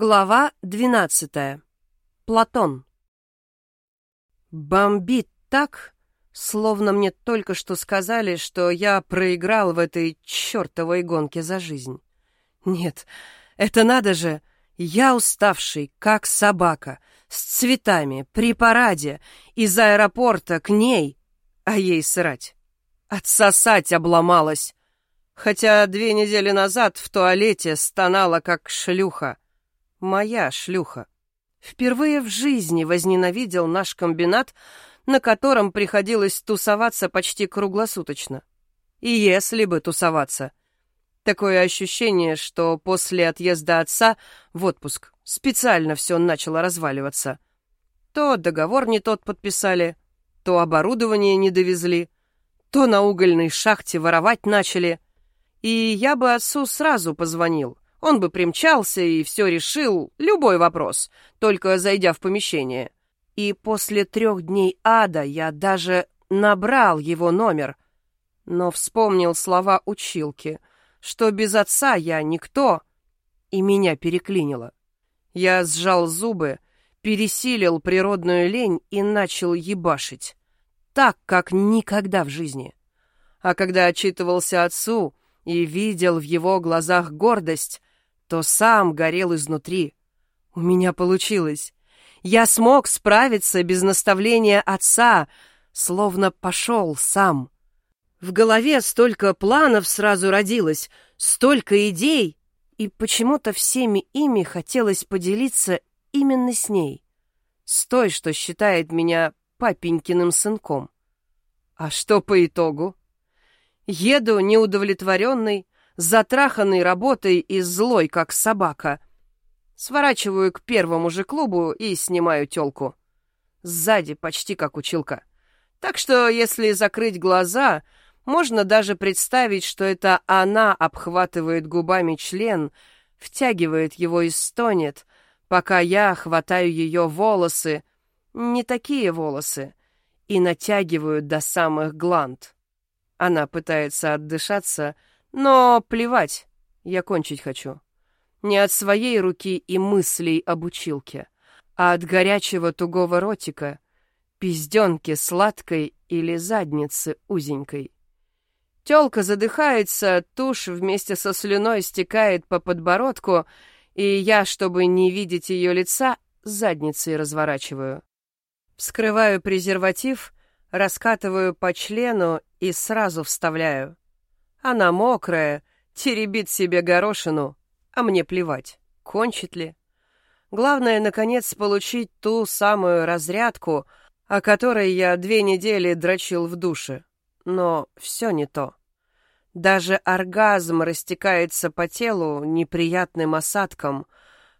Глава двенадцатая. Платон. Бомбит так, словно мне только что сказали, что я проиграл в этой чертовой гонке за жизнь. Нет, это надо же, я уставший, как собака, с цветами, при параде, из аэропорта к ней, а ей срать. Отсосать обломалась. Хотя две недели назад в туалете стонала, как шлюха. Моя шлюха. Впервые в жизни возненавидел наш комбинат, на котором приходилось тусоваться почти круглосуточно. И если бы тусоваться. Такое ощущение, что после отъезда отца в отпуск специально все начало разваливаться. То договор не тот подписали, то оборудование не довезли, то на угольной шахте воровать начали. И я бы отцу сразу позвонил, он бы примчался и все решил, любой вопрос, только зайдя в помещение. И после трех дней ада я даже набрал его номер, но вспомнил слова училки, что без отца я никто, и меня переклинило. Я сжал зубы, пересилил природную лень и начал ебашить. Так, как никогда в жизни. А когда отчитывался отцу и видел в его глазах гордость, то сам горел изнутри. У меня получилось. Я смог справиться без наставления отца, словно пошел сам. В голове столько планов сразу родилось, столько идей, и почему-то всеми ими хотелось поделиться именно с ней, с той, что считает меня папенькиным сынком. А что по итогу? Еду неудовлетворенный, затраханный работой и злой, как собака. Сворачиваю к первому же клубу и снимаю тёлку. Сзади почти как училка. Так что, если закрыть глаза, можно даже представить, что это она обхватывает губами член, втягивает его и стонет, пока я хватаю ее волосы, не такие волосы, и натягиваю до самых гланд. Она пытается отдышаться, но плевать, я кончить хочу. Не от своей руки и мыслей об училке, а от горячего тугого ротика, пизденки сладкой или задницы узенькой. Тёлка задыхается, тушь вместе со слюной стекает по подбородку, и я, чтобы не видеть ее лица, задницей разворачиваю. Вскрываю презерватив, раскатываю по члену и сразу вставляю. Она мокрая, теребит себе горошину, а мне плевать, кончит ли. Главное, наконец, получить ту самую разрядку, о которой я две недели дрочил в душе. Но все не то. Даже оргазм растекается по телу неприятным осадком,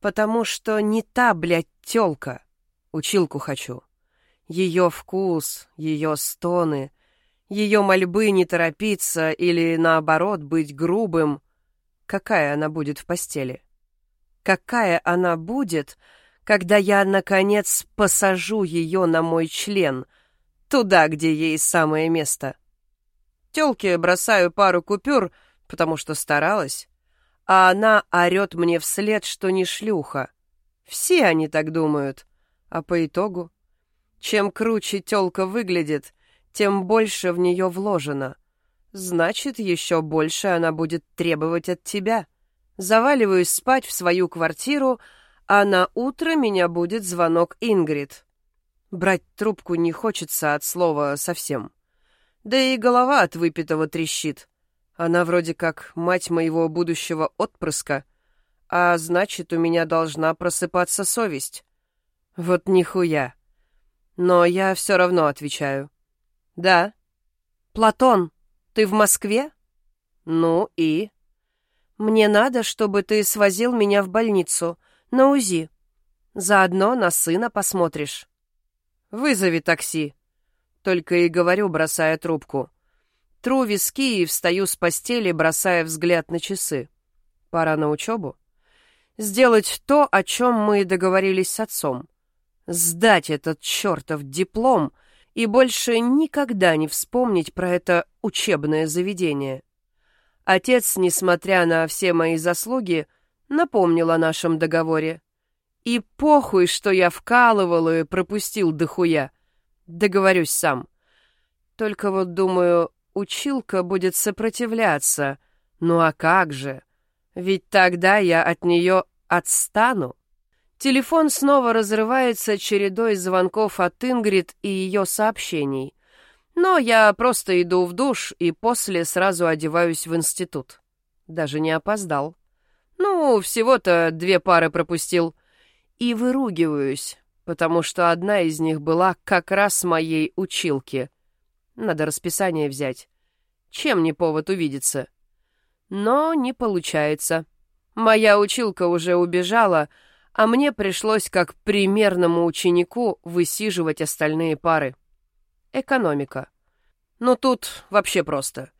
потому что не та, блядь, тёлка. Училку хочу. Ее вкус, ее стоны — ее мольбы не торопиться или, наоборот, быть грубым. Какая она будет в постели? Какая она будет, когда я, наконец, посажу ее на мой член, туда, где ей самое место? Тёлке бросаю пару купюр, потому что старалась, а она орёт мне вслед, что не шлюха. Все они так думают. А по итогу? Чем круче тёлка выглядит, тем больше в нее вложено. Значит, еще больше она будет требовать от тебя. Заваливаюсь спать в свою квартиру, а на утро меня будет звонок Ингрид. Брать трубку не хочется от слова совсем. Да и голова от выпитого трещит. Она вроде как мать моего будущего отпрыска, а значит, у меня должна просыпаться совесть. Вот нихуя. Но я все равно отвечаю. «Да». «Платон, ты в Москве?» «Ну и?» «Мне надо, чтобы ты свозил меня в больницу, на УЗИ. Заодно на сына посмотришь». «Вызови такси», — только и говорю, бросая трубку. Тру виски и встаю с постели, бросая взгляд на часы. Пора на учебу. Сделать то, о чем мы договорились с отцом. Сдать этот чертов диплом — и больше никогда не вспомнить про это учебное заведение. Отец, несмотря на все мои заслуги, Напомнил о нашем договоре. И похуй, что я вкалывал и пропустил дохуя. Договорюсь сам. Только вот, думаю, училка будет сопротивляться. Ну а как же? Ведь тогда я от нее отстану. Телефон снова разрывается чередой звонков от Ингрид и ее сообщений. Но я просто иду в душ и после сразу одеваюсь в институт. Даже не опоздал. Ну, всего-то две пары пропустил. И выругиваюсь, потому что одна из них была как раз моей училки. Надо расписание взять. Чем не повод увидеться? Но не получается. Моя училка уже убежала, а мне пришлось как примерному ученику высиживать остальные пары. Экономика. Но тут вообще просто.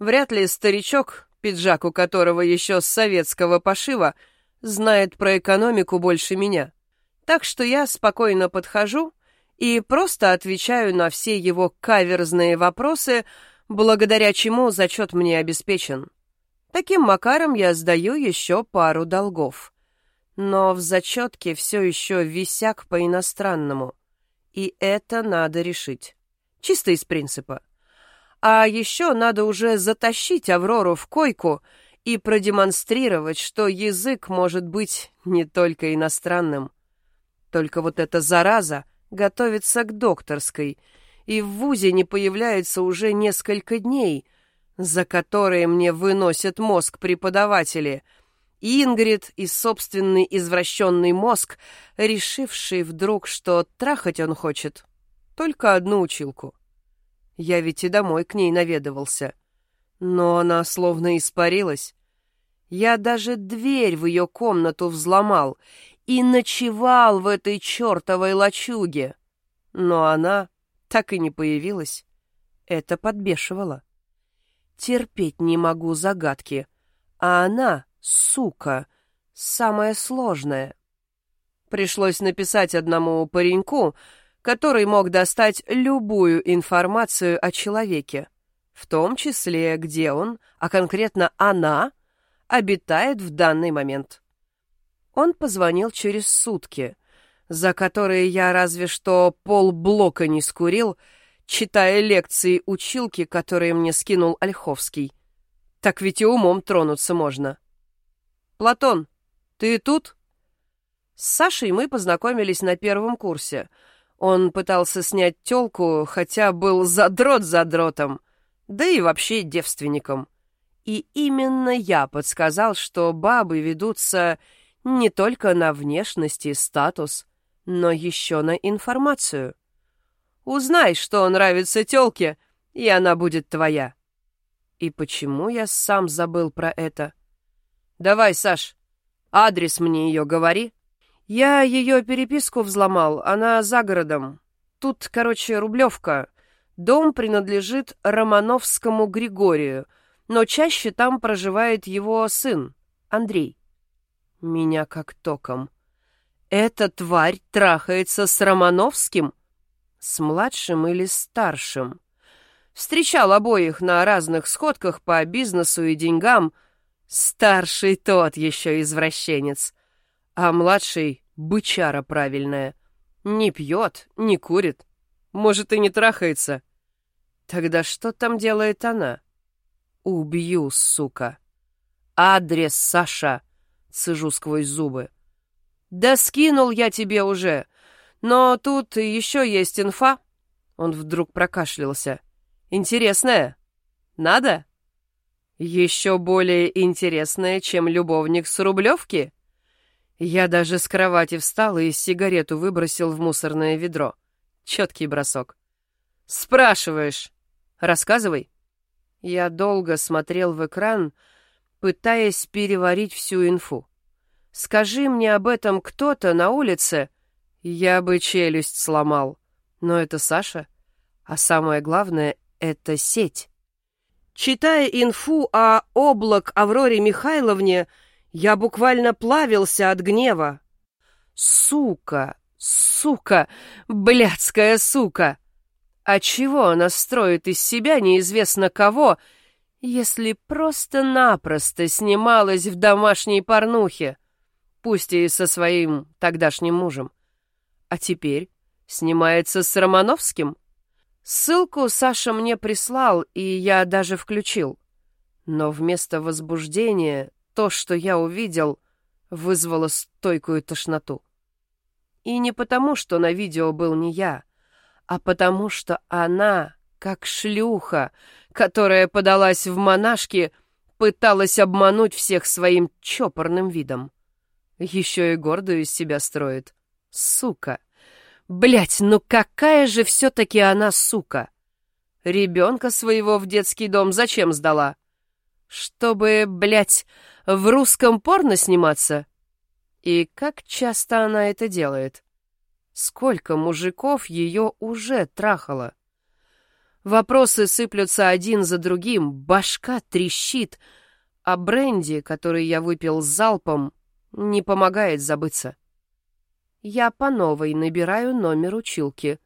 Вряд ли старичок, пиджак у которого еще с советского пошива, знает про экономику больше меня. Так что я спокойно подхожу и просто отвечаю на все его каверзные вопросы, благодаря чему зачет мне обеспечен. Таким макаром я сдаю еще пару долгов. Но в зачетке все еще висяк по-иностранному. И это надо решить. Чисто из принципа. А еще надо уже затащить Аврору в койку и продемонстрировать, что язык может быть не только иностранным. Только вот эта зараза готовится к докторской, и в ВУЗе не появляется уже несколько дней, за которые мне выносят мозг преподаватели — Ингрид и собственный извращенный мозг, решивший вдруг, что трахать он хочет только одну училку. Я ведь и домой к ней наведывался. Но она словно испарилась. Я даже дверь в ее комнату взломал и ночевал в этой чертовой лачуге. Но она так и не появилась. Это подбешивало. Терпеть не могу загадки, а она сука, самое сложное. Пришлось написать одному пареньку, который мог достать любую информацию о человеке, в том числе, где он, а конкретно она, обитает в данный момент. Он позвонил через сутки, за которые я разве что полблока не скурил, читая лекции училки, которые мне скинул Ольховский. Так ведь и умом тронуться можно. «Платон, ты тут?» С Сашей мы познакомились на первом курсе. Он пытался снять тёлку, хотя был задрот задротом, да и вообще девственником. И именно я подсказал, что бабы ведутся не только на внешность и статус, но еще на информацию. Узнай, что нравится тёлке, и она будет твоя. И почему я сам забыл про это? — Давай, Саш, адрес мне ее говори. Я ее переписку взломал, она за городом. Тут, короче, Рублевка. Дом принадлежит Романовскому Григорию, но чаще там проживает его сын, Андрей. Меня как током. Эта тварь трахается с Романовским? С младшим или старшим? Встречал обоих на разных сходках по бизнесу и деньгам — Старший тот еще извращенец, а младший — бычара правильная. Не пьет, не курит, может, и не трахается. Тогда что там делает она? Убью, сука. Адрес, Саша, цежу сквозь зубы. Да скинул я тебе уже, но тут еще есть инфа. Он вдруг прокашлялся. Интересная. Надо? Еще более интересное, чем любовник с Рублевки? Я даже с кровати встал и сигарету выбросил в мусорное ведро. Четкий бросок. Спрашиваешь? Рассказывай. Я долго смотрел в экран, пытаясь переварить всю инфу. Скажи мне об этом кто-то на улице, я бы челюсть сломал. Но это Саша, а самое главное — это сеть. Читая инфу о облак Авроре Михайловне, я буквально плавился от гнева. Сука, сука, блядская сука! А чего она строит из себя неизвестно кого, Если просто-напросто снималась в домашней порнухе, пусть и со своим тогдашним мужем, а теперь снимается с Романовским? Ссылку Саша мне прислал, и я даже включил. Но вместо возбуждения то, что я увидел, вызвало стойкую тошноту. И не потому, что на видео был не я, а потому что она, как шлюха, которая подалась в монашки, пыталась обмануть всех своим чопорным видом. Еще и гордую из себя строит. Сука! Блять, ну какая же все-таки она сука! Ребенка своего в детский дом зачем сдала? Чтобы, блять, в русском порно сниматься? И как часто она это делает? Сколько мужиков ее уже трахало? Вопросы сыплются один за другим, башка трещит, а бренди, который я выпил залпом, не помогает забыться. Я по новой набираю номер училки,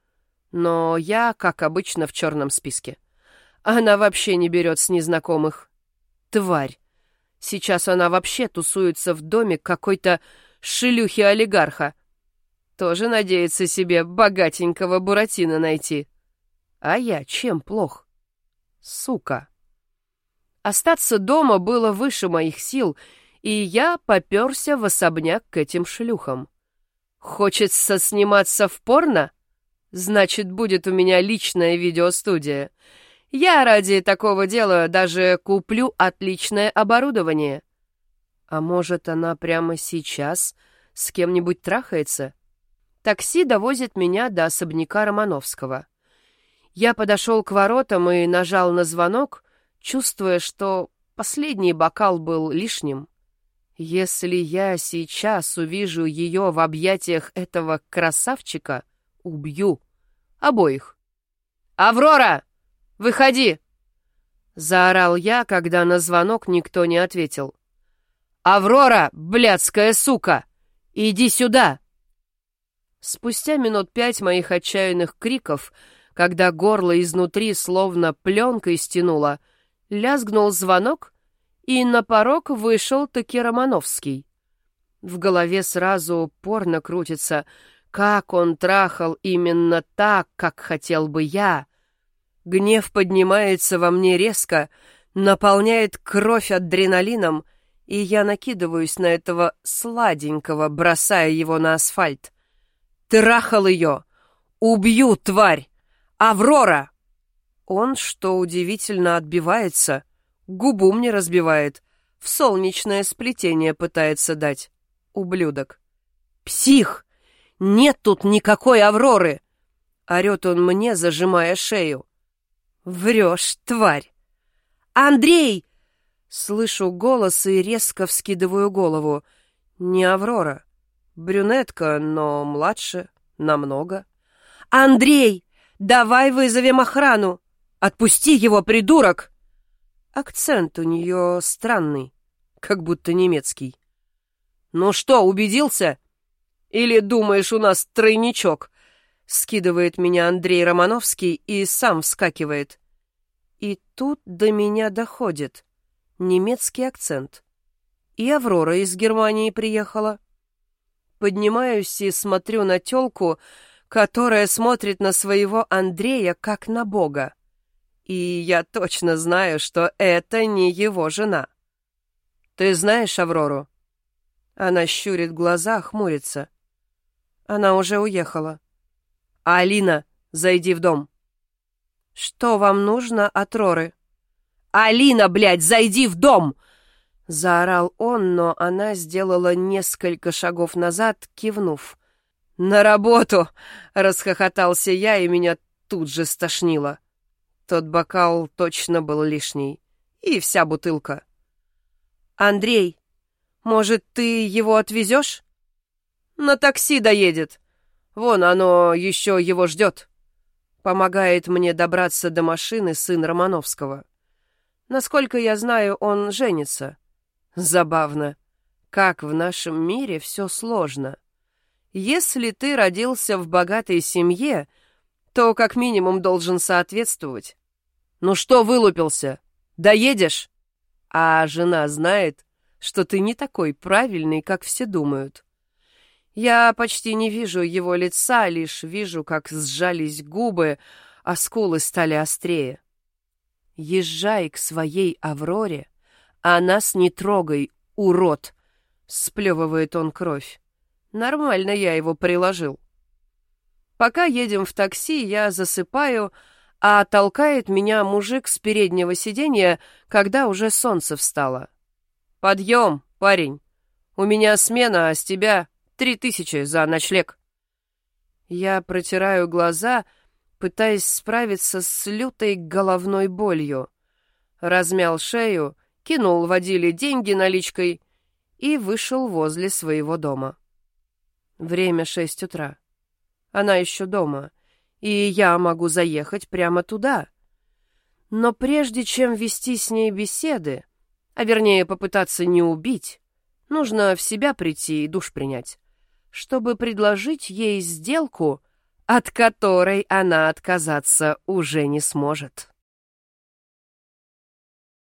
но я, как обычно, в черном списке. Она вообще не берет с незнакомых. Тварь. Сейчас она вообще тусуется в доме какой-то шлюхи-олигарха. Тоже надеется себе богатенького Буратино найти. А я чем плох? Сука. Остаться дома было выше моих сил, и я попёрся в особняк к этим шлюхам. Хочется сниматься в порно? Значит, будет у меня личная видеостудия. Я ради такого дела даже куплю отличное оборудование. А может, она прямо сейчас с кем-нибудь трахается? Такси довозит меня до особняка Романовского. Я подошел к воротам и нажал на звонок, чувствуя, что последний бокал был лишним. Если я сейчас увижу ее в объятиях этого красавчика, убью. Обоих. «Аврора! Выходи!» Заорал я, когда на звонок никто не ответил. «Аврора, блядская сука! Иди сюда!» Спустя минут пять моих отчаянных криков, когда горло изнутри словно пленкой стянуло, лязгнул звонок, и на порог вышел таки Романовский. В голове сразу упорно крутится, как он трахал именно так, как хотел бы я. Гнев поднимается во мне резко, наполняет кровь адреналином — и я накидываюсь на этого сладенького, бросая его на асфальт. Трахал ее! Убью, тварь! Аврора! Он, что удивительно, отбивается, губу мне разбивает, в солнечное сплетение пытается дать. Ублюдок. «Псих! Нет тут никакой Авроры!» Орет он мне, зажимая шею. «Врешь, тварь!» «Андрей!» Слышу голос и резко вскидываю голову. Не Аврора. Брюнетка, но младше. Намного. «Андрей! Давай вызовем охрану! Отпусти его, придурок!» Акцент у нее странный, как будто немецкий. «Ну что, убедился? Или думаешь, у нас тройничок?» Скидывает меня Андрей Романовский и сам вскакивает. И тут до меня доходит немецкий акцент. И Аврора из Германии приехала. Поднимаюсь и смотрю на тёлку, которая смотрит на своего Андрея как на бога. И я точно знаю, что это не его жена. Ты знаешь Аврору? Она щурит глаза, хмурится. Она уже уехала. Алина, зайди в дом. Что вам нужно от Роры? «Алина, блядь, зайди в дом!» Заорал он, но она сделала несколько шагов назад, кивнув. «На работу!» — расхохотался я, и меня тут же стошнило. Тот бокал точно был лишний. И вся бутылка. «Андрей, может, ты его отвезешь?» «На такси доедет. Вон оно еще его ждет». Помогает мне добраться до машины сын Романовского. Насколько я знаю, он женится. Забавно. Как в нашем мире все сложно. Если ты родился в богатой семье, то как минимум должен соответствовать. Ну что вылупился? Доедешь? А жена знает, что ты не такой правильный, как все думают. Я почти не вижу его лица, лишь вижу, как сжались губы, а скулы стали острее. Езжай к своей Авроре, а нас не трогай, урод! Сплевывает он кровь. Нормально я его приложил. Пока едем в такси, я засыпаю, а толкает меня мужик с переднего сиденья, когда уже солнце встало. «Подъем, парень! У меня смена, а с тебя три тысячи за ночлег!» Я протираю глаза, пытаясь справиться с лютой головной болью. Размял шею, кинул водиле деньги наличкой и вышел возле своего дома. Время шесть утра. Она еще дома, и я могу заехать прямо туда. Но прежде чем вести с ней беседы, а вернее попытаться не убить, нужно в себя прийти и душ принять, чтобы предложить ей сделку, от которой она отказаться уже не сможет.